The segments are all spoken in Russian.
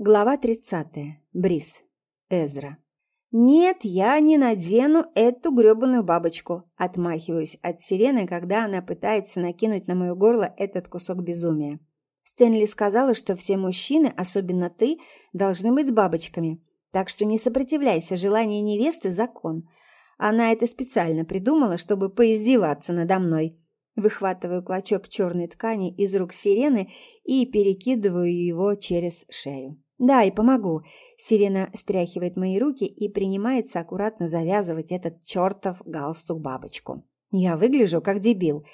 Глава 30. Брис. Эзра. «Нет, я не надену эту грёбаную бабочку», – отмахиваюсь от сирены, когда она пытается накинуть на мое горло этот кусок безумия. Стэнли сказала, что все мужчины, особенно ты, должны быть с бабочками. Так что не сопротивляйся, желание невесты – закон. Она это специально придумала, чтобы поиздеваться надо мной. Выхватываю клочок черной ткани из рук сирены и перекидываю его через шею. «Да, и помогу». Сирена стряхивает мои руки и принимается аккуратно завязывать этот чертов галстук-бабочку. Я выгляжу как дебил.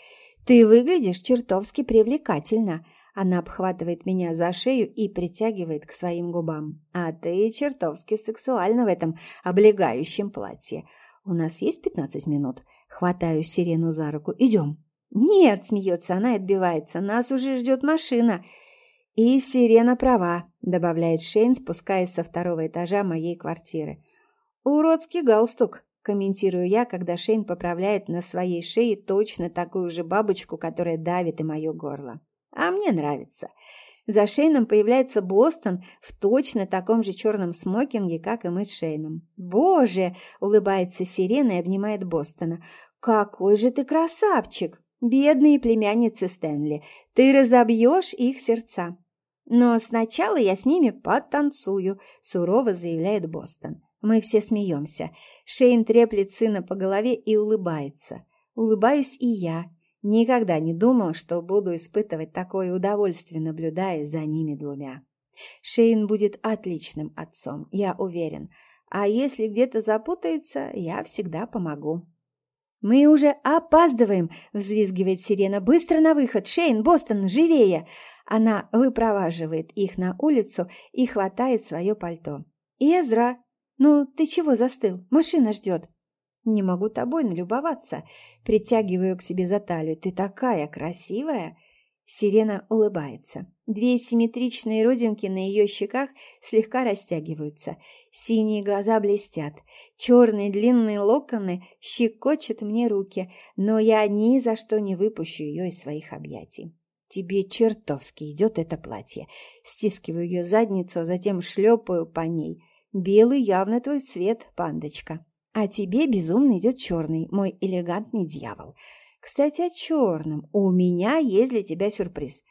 «Ты выглядишь чертовски привлекательно». Она обхватывает меня за шею и притягивает к своим губам. «А ты чертовски сексуальна в этом облегающем платье. У нас есть пятнадцать минут?» Хватаю Сирену за руку. «Идем». «Нет», — смеется она и отбивается, — «нас уже ждет машина». «И сирена права», — добавляет Шейн, спускаясь со второго этажа моей квартиры. «Уродский галстук», — комментирую я, когда Шейн поправляет на своей шее точно такую же бабочку, которая давит и мое горло. «А мне нравится». За Шейном появляется Бостон в точно таком же черном смокинге, как и мы с Шейном. «Боже!» — улыбается Сирена и обнимает Бостона. «Какой же ты красавчик! Бедные племянницы Стэнли, ты разобьешь их сердца!» «Но сначала я с ними потанцую», – сурово заявляет Бостон. Мы все смеемся. Шейн треплет сына по голове и улыбается. Улыбаюсь и я. Никогда не думал, что буду испытывать такое удовольствие, наблюдая за ними двумя. Шейн будет отличным отцом, я уверен. А если где-то запутается, я всегда помогу. «Мы уже опаздываем!» – взвизгивает сирена. «Быстро на выход! Шейн, Бостон, живее!» Она выпроваживает их на улицу и хватает свое пальто. «Эзра! Ну, ты чего застыл? Машина ждет!» «Не могу тобой налюбоваться!» Притягиваю к себе за талию. «Ты такая красивая!» Сирена улыбается. Две симметричные родинки на ее щеках слегка растягиваются. Синие глаза блестят. Черные длинные локоны щекочут мне руки, но я ни за что не выпущу ее из своих объятий. Тебе чертовски идет это платье. Стискиваю ее задницу, а затем шлепаю по ней. Белый явно твой цвет, пандочка. А тебе безумно идет черный, мой элегантный дьявол. Кстати, о черном. У меня есть для тебя сюрприз.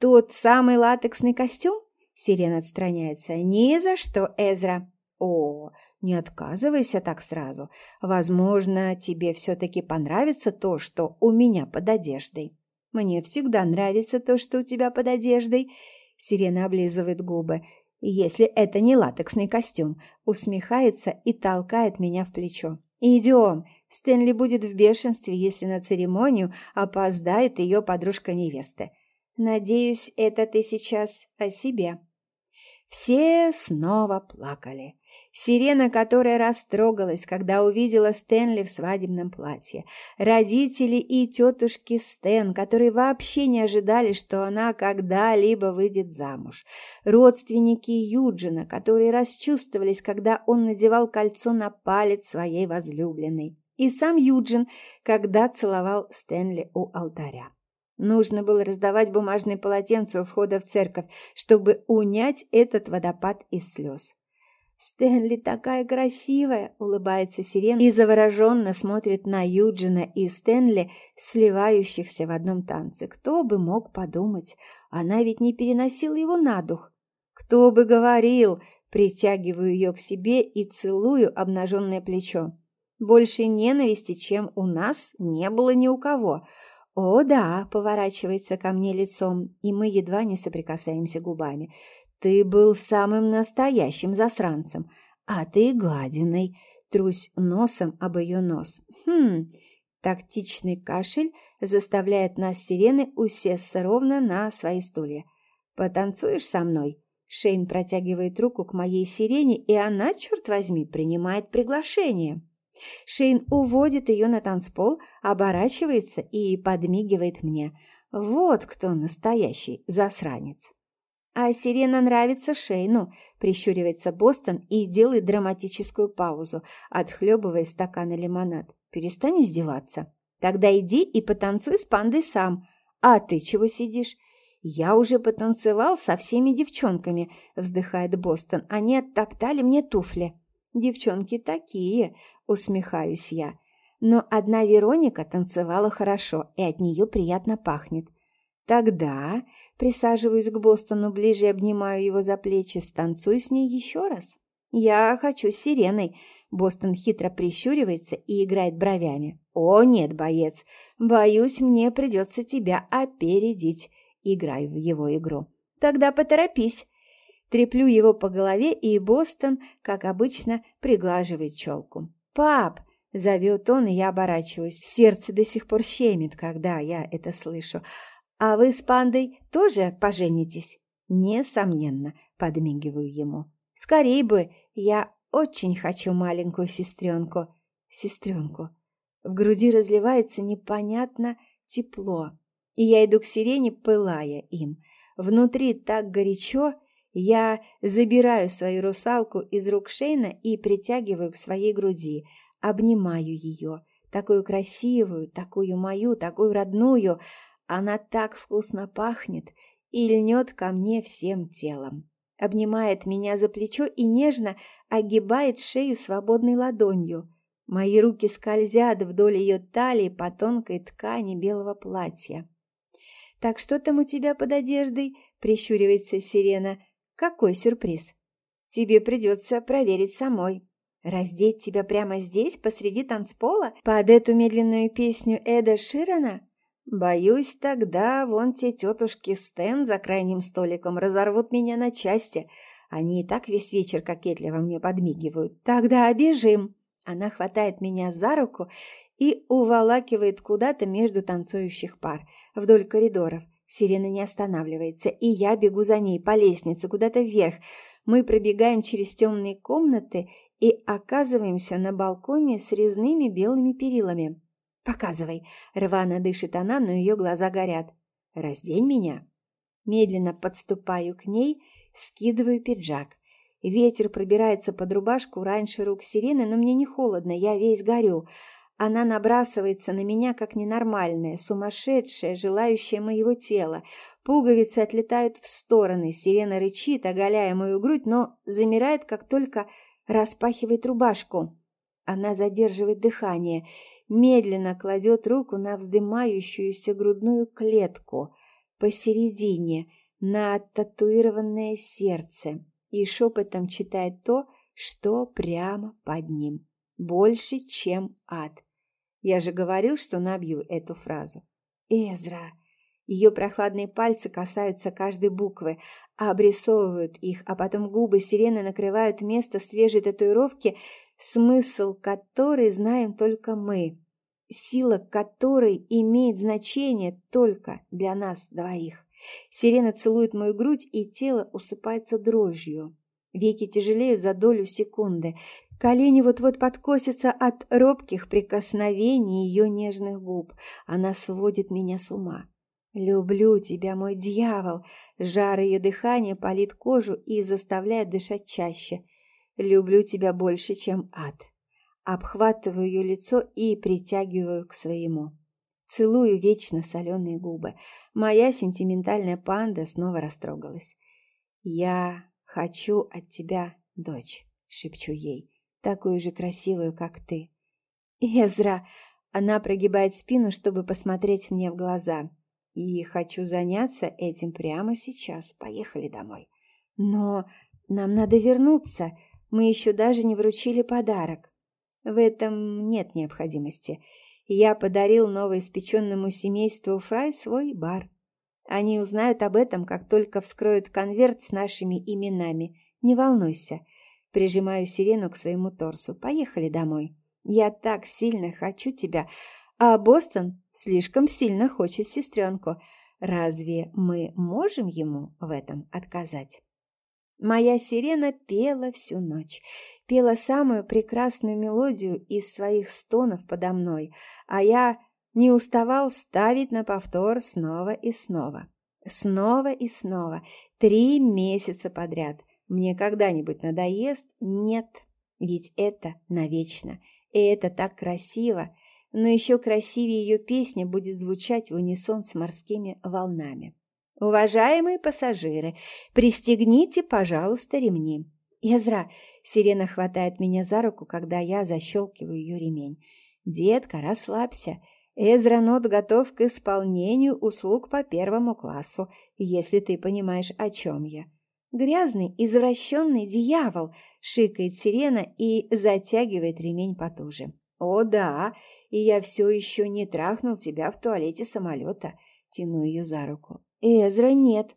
Тот самый латексный костюм? Сирена отстраняется. Ни за что, Эзра. О, не отказывайся так сразу. Возможно, тебе все-таки понравится то, что у меня под одеждой. Мне всегда нравится то, что у тебя под одеждой. Сирена облизывает губы. Если это не латексный костюм, усмехается и толкает меня в плечо. «Идем. Стэнли будет в бешенстве, если на церемонию опоздает ее подружка невесты. Надеюсь, это ты сейчас о себе». Все снова плакали. Сирена, которая растрогалась, когда увидела Стэнли в свадебном платье. Родители и тетушки Стэн, которые вообще не ожидали, что она когда-либо выйдет замуж. Родственники Юджина, которые расчувствовались, когда он надевал кольцо на палец своей возлюбленной. И сам Юджин, когда целовал Стэнли у алтаря. Нужно было раздавать бумажные полотенца у входа в церковь, чтобы унять этот водопад из слез. «Стэнли такая красивая!» – улыбается Сирена и завороженно смотрит на Юджина и Стэнли, сливающихся в одном танце. Кто бы мог подумать, она ведь не переносила его на дух. «Кто бы говорил!» – притягиваю ее к себе и целую обнаженное плечо. Больше ненависти, чем у нас, не было ни у кого. «О, да!» – поворачивается ко мне лицом, и мы едва не соприкасаемся губами – ты был самым настоящим засранцем, а ты гадиной. Трусь носом об ее нос. Хм, тактичный кашель заставляет нас сирены усесться ровно на свои стулья. Потанцуешь со мной? Шейн протягивает руку к моей сирене, и она, черт возьми, принимает приглашение. Шейн уводит ее на танцпол, оборачивается и подмигивает мне. Вот кто настоящий засранец. А сирена нравится Шейну, прищуривается Бостон и делает драматическую паузу, отхлебывая стакан лимонад. Перестань издеваться. Тогда иди и потанцуй с пандой сам. А ты чего сидишь? «Я уже потанцевал со всеми девчонками», — вздыхает Бостон. «Они оттоптали мне туфли». «Девчонки такие», — усмехаюсь я. Но одна Вероника танцевала хорошо, и от нее приятно пахнет. Тогда присаживаюсь к Бостону ближе обнимаю его за плечи, станцую с ней еще раз. Я хочу с сиреной. Бостон хитро прищуривается и играет бровями. О, нет, боец, боюсь, мне придется тебя опередить. Играю в его игру. Тогда поторопись. Треплю его по голове, и Бостон, как обычно, приглаживает челку. «Пап!» — зовет он, и я оборачиваюсь. Сердце до сих пор щемит, когда я это слышу. «А вы с пандой тоже поженитесь?» «Несомненно», — подмигиваю ему. «Скорей бы! Я очень хочу маленькую сестренку». «Сестренку». В груди разливается непонятно тепло и я иду к сирене, пылая им. Внутри так горячо, я забираю свою русалку из рук Шейна и притягиваю к своей груди, обнимаю ее, такую красивую, такую мою, такую родную. Она так вкусно пахнет и льнет ко мне всем телом. Обнимает меня за плечо и нежно огибает шею свободной ладонью. Мои руки скользят вдоль ее талии по тонкой ткани белого платья. «Так что там у тебя под одеждой?» – прищуривается Сирена. «Какой сюрприз?» «Тебе придется проверить самой. Раздеть тебя прямо здесь, посреди танцпола, под эту медленную песню Эда Ширана?» «Боюсь, тогда вон те тетушки Стэн за крайним столиком разорвут меня на части. Они и так весь вечер кокетливо мне подмигивают. Тогда обежим!» Она хватает меня за руку и уволакивает куда-то между танцующих пар, вдоль коридоров. Сирена не останавливается, и я бегу за ней по лестнице куда-то вверх. Мы пробегаем через темные комнаты и оказываемся на балконе с резными белыми перилами. «Показывай!» — рвано дышит она, но ее глаза горят. «Раздень меня!» Медленно подступаю к ней, скидываю пиджак. Ветер пробирается под рубашку раньше рук сирены, но мне не холодно, я весь горю. Она набрасывается на меня, как ненормальная, сумасшедшая, желающая моего тела. Пуговицы отлетают в стороны, сирена рычит, оголяя мою грудь, но замирает, как только распахивает рубашку. Она задерживает дыхание, медленно кладет руку на вздымающуюся грудную клетку посередине, на татуированное сердце и шепотом читает то, что прямо под ним. Больше, чем ад. Я же говорил, что набью эту фразу. Эзра. Ее прохладные пальцы касаются каждой буквы, обрисовывают их, а потом губы сирены накрывают место свежей татуировки, смысл которой знаем только мы, сила которой имеет значение только для нас двоих. Сирена целует мою грудь, и тело усыпается дрожью. Веки тяжелеют за долю секунды. Колени вот-вот подкосятся от робких прикосновений ее нежных губ. Она сводит меня с ума. «Люблю тебя, мой дьявол!» Жар ее дыхания палит кожу и заставляет дышать чаще. «Люблю тебя больше, чем ад!» Обхватываю ее лицо и притягиваю к своему. Целую вечно соленые губы. Моя сентиментальная панда снова растрогалась. «Я хочу от тебя дочь», — шепчу ей такую же красивую, как ты. Эзра, она прогибает спину, чтобы посмотреть мне в глаза. И хочу заняться этим прямо сейчас. Поехали домой. Но нам надо вернуться. Мы еще даже не вручили подарок. В этом нет необходимости. Я подарил новоиспеченному семейству Фрай свой бар. Они узнают об этом, как только вскроют конверт с нашими именами. Не волнуйся. Прижимаю сирену к своему торсу. Поехали домой. Я так сильно хочу тебя, а Бостон слишком сильно хочет сестренку. Разве мы можем ему в этом отказать? Моя сирена пела всю ночь, пела самую прекрасную мелодию из своих стонов подо мной, а я не уставал ставить на повтор снова и снова. Снова и снова, три месяца подряд. Мне когда-нибудь надоест? Нет, ведь это навечно. И это так красиво. Но еще красивее ее песня будет звучать в унисон с морскими волнами. Уважаемые пассажиры, пристегните, пожалуйста, ремни. Эзра, Сирена хватает меня за руку, когда я защелкиваю ее ремень. Детка, расслабься. Эзра Нот готов к исполнению услуг по первому классу, если ты понимаешь, о чем я. Грязный, извращенный дьявол, шикает сирена и затягивает ремень потуже. О да, и я все еще не трахнул тебя в туалете самолета. Тяну ее за руку. Эзра нет.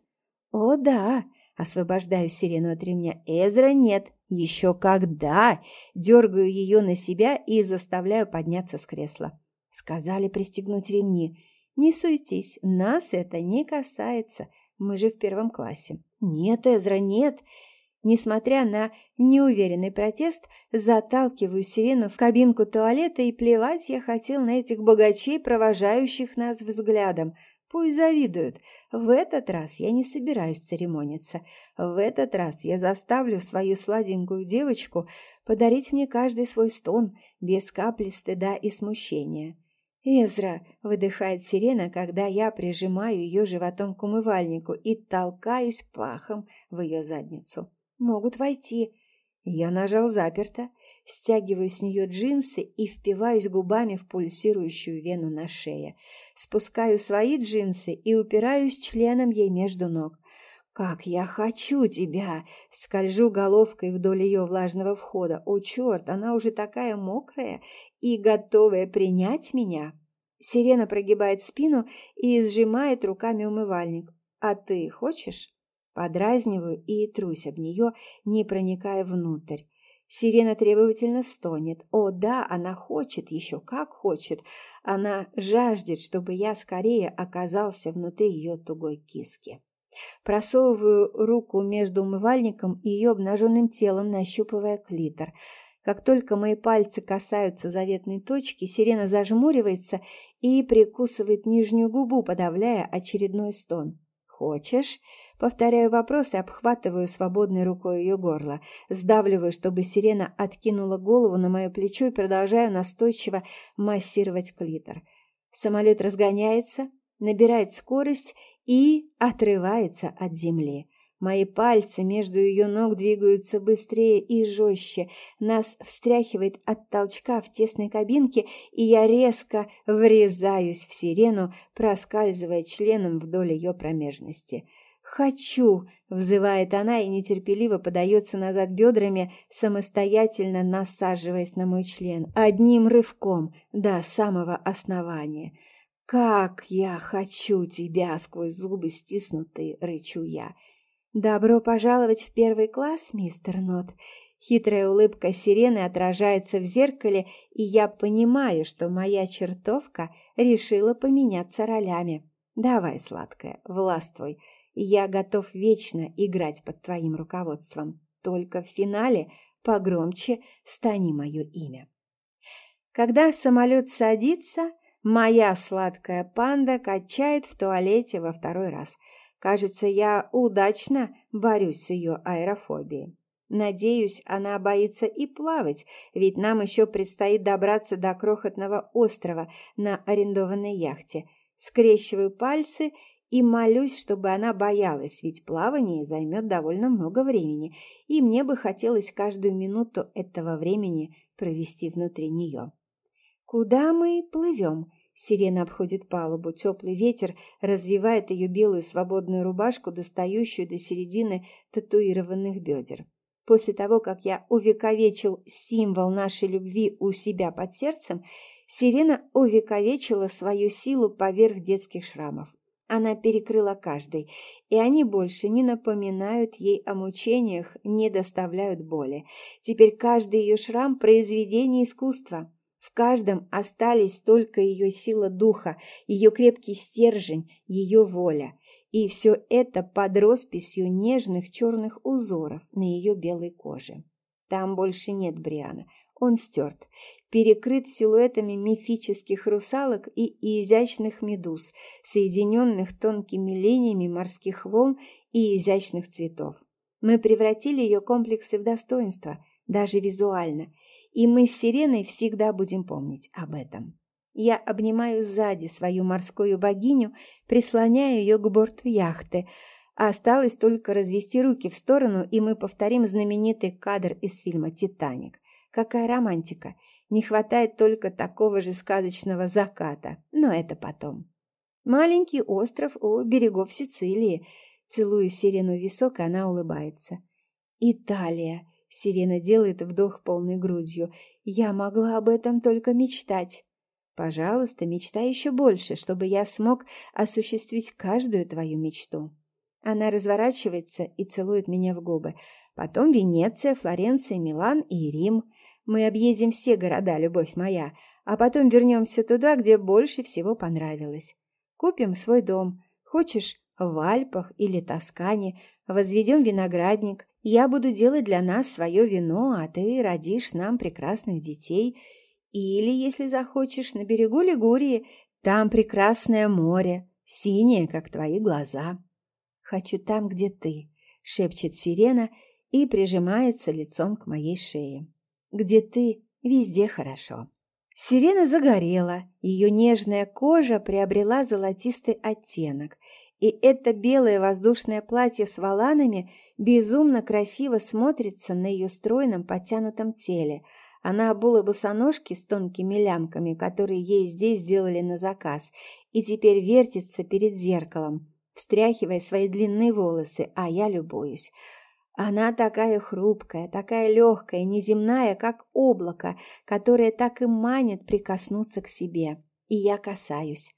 О да, освобождаю сирену от ремня. Эзра нет. Еще когда? Дергаю ее на себя и заставляю подняться с кресла. Сказали пристегнуть ремни. Не суетись, нас это не касается. Мы же в первом классе. Нет, Эзра, нет. Несмотря на неуверенный протест, заталкиваю сирену в кабинку туалета и плевать я хотел на этих богачей, провожающих нас взглядом. Пусть завидуют. В этот раз я не собираюсь церемониться. В этот раз я заставлю свою сладенькую девочку подарить мне каждый свой стон, без капли стыда и смущения. «Эзра!» – выдыхает сирена, когда я прижимаю ее животом к умывальнику и толкаюсь пахом в ее задницу могут войти. Я нажал заперто, стягиваю с нее джинсы и впиваюсь губами в пульсирующую вену на шее. Спускаю свои джинсы и упираюсь членом ей между ног. «Как я хочу тебя!» Скольжу головкой вдоль ее влажного входа. «О, черт, она уже такая мокрая и готовая принять меня!» Сирена прогибает спину и сжимает руками умывальник. «А ты хочешь?» Подразниваю и трусь об нее, не проникая внутрь. Сирена требовательно стонет. О, да, она хочет, еще как хочет. Она жаждет, чтобы я скорее оказался внутри ее тугой киски. Просовываю руку между умывальником и ее обнаженным телом, нащупывая клитор. Как только мои пальцы касаются заветной точки, сирена зажмуривается и прикусывает нижнюю губу, подавляя очередной стон. «Хочешь?» Повторяю вопрос и обхватываю свободной рукой ее горло. Сдавливаю, чтобы сирена откинула голову на мое плечо и продолжаю настойчиво массировать клитор. Самолет разгоняется, набирает скорость и отрывается от земли. Мои пальцы между ее ног двигаются быстрее и жестче. Нас встряхивает от толчка в тесной кабинке, и я резко врезаюсь в сирену, проскальзывая членом вдоль ее промежности. «Хочу!» – взывает она и нетерпеливо подается назад бедрами, самостоятельно насаживаясь на мой член, одним рывком до самого основания. «Как я хочу тебя!» – сквозь зубы стиснутые рычу я. «Добро пожаловать в первый класс, мистер Нот!» Хитрая улыбка сирены отражается в зеркале, и я понимаю, что моя чертовка решила поменяться ролями. «Давай, сладкая, властвуй!» Я готов вечно играть под твоим руководством. Только в финале погромче стани мое имя. Когда самолет садится, моя сладкая панда качает в туалете во второй раз. Кажется, я удачно борюсь с ее аэрофобией. Надеюсь, она боится и плавать, ведь нам еще предстоит добраться до крохотного острова на арендованной яхте. Скрещиваю пальцы и молюсь, чтобы она боялась, ведь плавание займет довольно много времени, и мне бы хотелось каждую минуту этого времени провести внутри нее. «Куда мы плывем?» Сирена обходит палубу. Теплый ветер развивает ее белую свободную рубашку, достающую до середины татуированных бедер. После того, как я увековечил символ нашей любви у себя под сердцем, Сирена увековечила свою силу поверх детских шрамов. Она перекрыла каждый, и они больше не напоминают ей о мучениях, не доставляют боли. Теперь каждый ее шрам – произведение искусства. В каждом остались только ее сила духа, ее крепкий стержень, ее воля. И все это под росписью нежных черных узоров на ее белой коже. Там больше нет Бриана. Он стерт, перекрыт силуэтами мифических русалок и изящных медуз, соединенных тонкими линиями морских волн и изящных цветов. Мы превратили ее комплексы в достоинство, даже визуально, и мы с Сиреной всегда будем помнить об этом. Я обнимаю сзади свою морскую богиню, прислоняю ее к борту яхты. А осталось только развести руки в сторону, и мы повторим знаменитый кадр из фильма «Титаник». Какая романтика! Не хватает только такого же сказочного заката, но это потом. Маленький остров у берегов Сицилии. Целую Сирену в висок, и она улыбается. Италия. Сирена делает вдох полной грудью. Я могла об этом только мечтать. Пожалуйста, мечтай еще больше, чтобы я смог осуществить каждую твою мечту. Она разворачивается и целует меня в губы. Потом Венеция, Флоренция, Милан и Рим. Мы объездим все города, любовь моя, а потом вернемся туда, где больше всего понравилось. Купим свой дом. Хочешь, в Альпах или Тоскане. Возведем виноградник. Я буду делать для нас свое вино, а ты родишь нам прекрасных детей. Или, если захочешь, на берегу Лигурии. Там прекрасное море, синее, как твои глаза. Хочу там, где ты, шепчет сирена и прижимается лицом к моей шее. Где ты, везде хорошо. Сирена загорела, ее нежная кожа приобрела золотистый оттенок, и это белое воздушное платье с воланами безумно красиво смотрится на ее стройном подтянутом теле. Она обула босоножки с тонкими лямками, которые ей здесь сделали на заказ, и теперь вертится перед зеркалом, встряхивая свои длинные волосы, а я любуюсь. Она такая хрупкая, такая легкая, неземная, как облако, которое так и манит прикоснуться к себе. И я касаюсь.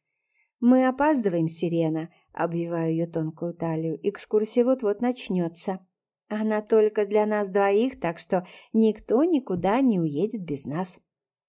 «Мы опаздываем, Сирена», — обвиваю ее тонкую талию. «Экскурсия вот-вот начнется. Она только для нас двоих, так что никто никуда не уедет без нас».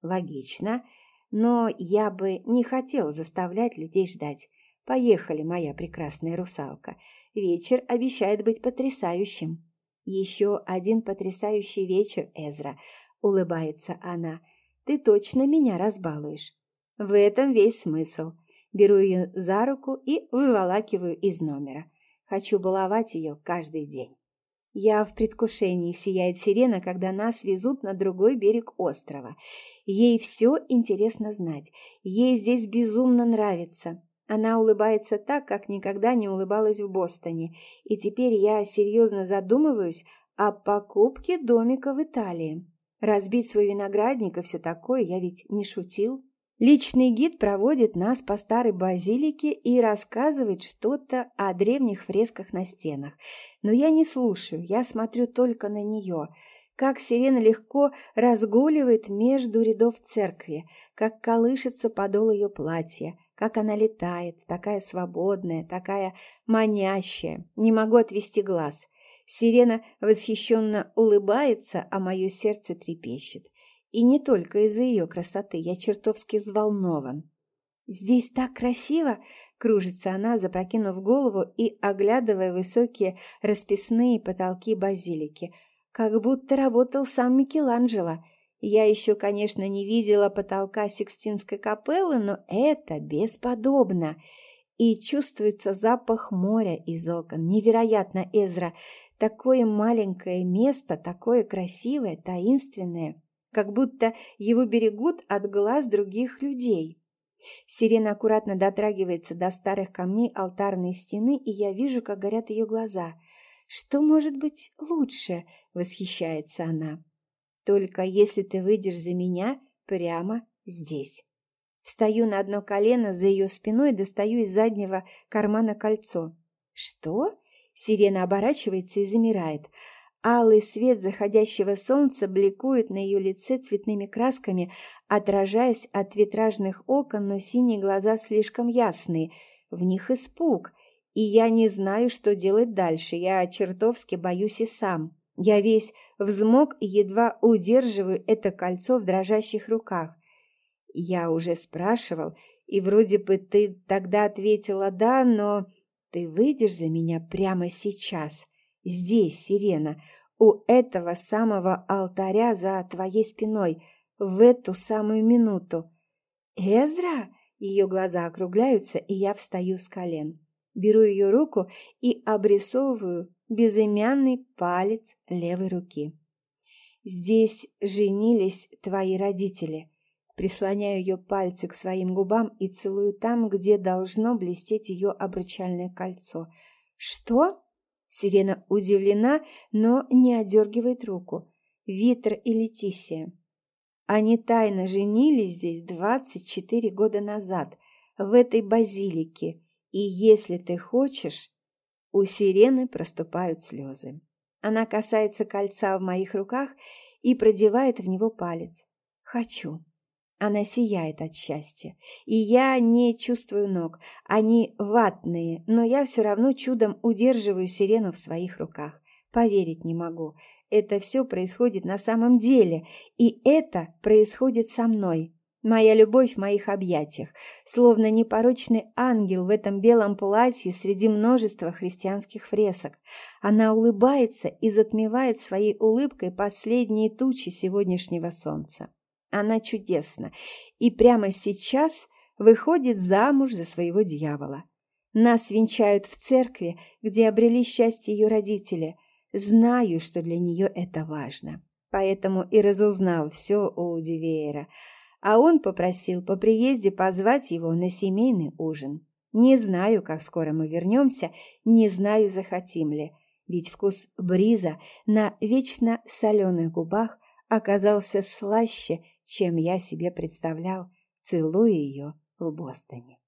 «Логично, но я бы не хотел заставлять людей ждать. Поехали, моя прекрасная русалка. Вечер обещает быть потрясающим». «Еще один потрясающий вечер, Эзра», — улыбается она. «Ты точно меня разбалуешь». В этом весь смысл. Беру ее за руку и выволакиваю из номера. Хочу баловать ее каждый день. Я в предвкушении сияет сирена, когда нас везут на другой берег острова. Ей все интересно знать. Ей здесь безумно нравится. Она улыбается так, как никогда не улыбалась в Бостоне, и теперь я серьезно задумываюсь о покупке домика в Италии. Разбить свой виноградник и все такое я ведь не шутил. Личный гид проводит нас по старой базилике и рассказывает что-то о древних фресках на стенах. Но я не слушаю, я смотрю только на нее – как сирена легко разгуливает между рядов церкви, как колышется подол ее платья, как она летает, такая свободная, такая манящая. Не могу отвести глаз. Сирена восхищенно улыбается, а мое сердце трепещет. И не только из-за ее красоты, я чертовски взволнован. «Здесь так красиво!» — кружится она, запрокинув голову и оглядывая высокие расписные потолки базилики — как будто работал сам Микеланджело. Я еще, конечно, не видела потолка Сикстинской капеллы, но это бесподобно. И чувствуется запах моря из окон. Невероятно, Эзра. Такое маленькое место, такое красивое, таинственное. Как будто его берегут от глаз других людей. Сирена аккуратно дотрагивается до старых камней алтарной стены, и я вижу, как горят ее глаза – что может быть лучше? Восхищается она. Только если ты выйдешь за меня прямо здесь. Встаю на одно колено за ее спиной и достаю из заднего кармана кольцо. Что? Сирена оборачивается и замирает. Алый свет заходящего солнца бликует на ее лице цветными красками, отражаясь от витражных окон, но синие глаза слишком ясные. В них испуг и я не знаю, что делать дальше. Я чертовски боюсь и сам. Я весь взмок и едва удерживаю это кольцо в дрожащих руках. Я уже спрашивал, и вроде бы ты тогда ответила «да», но ты выйдешь за меня прямо сейчас, здесь, Сирена, у этого самого алтаря за твоей спиной, в эту самую минуту. «Эзра?» Ее глаза округляются, и я встаю с колен беру ее руку и обрисовываю безымянный палец левой руки. «Здесь женились твои родители. Прислоняю ее пальцы к своим губам и целую там, где должно блестеть ее обручальное кольцо. «Что?» Сирена удивлена, но не одергивает руку. Витер и Летисия. Они тайно женились здесь 24 года назад, в этой базилике. И если ты хочешь... У сирены проступают слезы. Она касается кольца в моих руках и продевает в него палец. Хочу. Она сияет от счастья. И я не чувствую ног. Они ватные, но я все равно чудом удерживаю сирену в своих руках. Поверить не могу. Это все происходит на самом деле. И это происходит со мной. Моя любовь в моих объятиях, словно непорочный ангел в этом белом платье среди множества христианских фресок. Она улыбается и затмевает своей улыбкой последние тучи сегодняшнего солнца. Она чудесна и прямо сейчас выходит замуж за своего дьявола. Нас венчают в церкви, где обрели счастье ее родители. Знаю, что для нее это важно. Поэтому и разузнал все у Дивеера. А он попросил по приезде позвать его на семейный ужин. Не знаю, как скоро мы вернемся, не знаю, захотим ли. Ведь вкус бриза на вечно соленых губах оказался слаще, чем я себе представлял, целуя ее в Бостоне.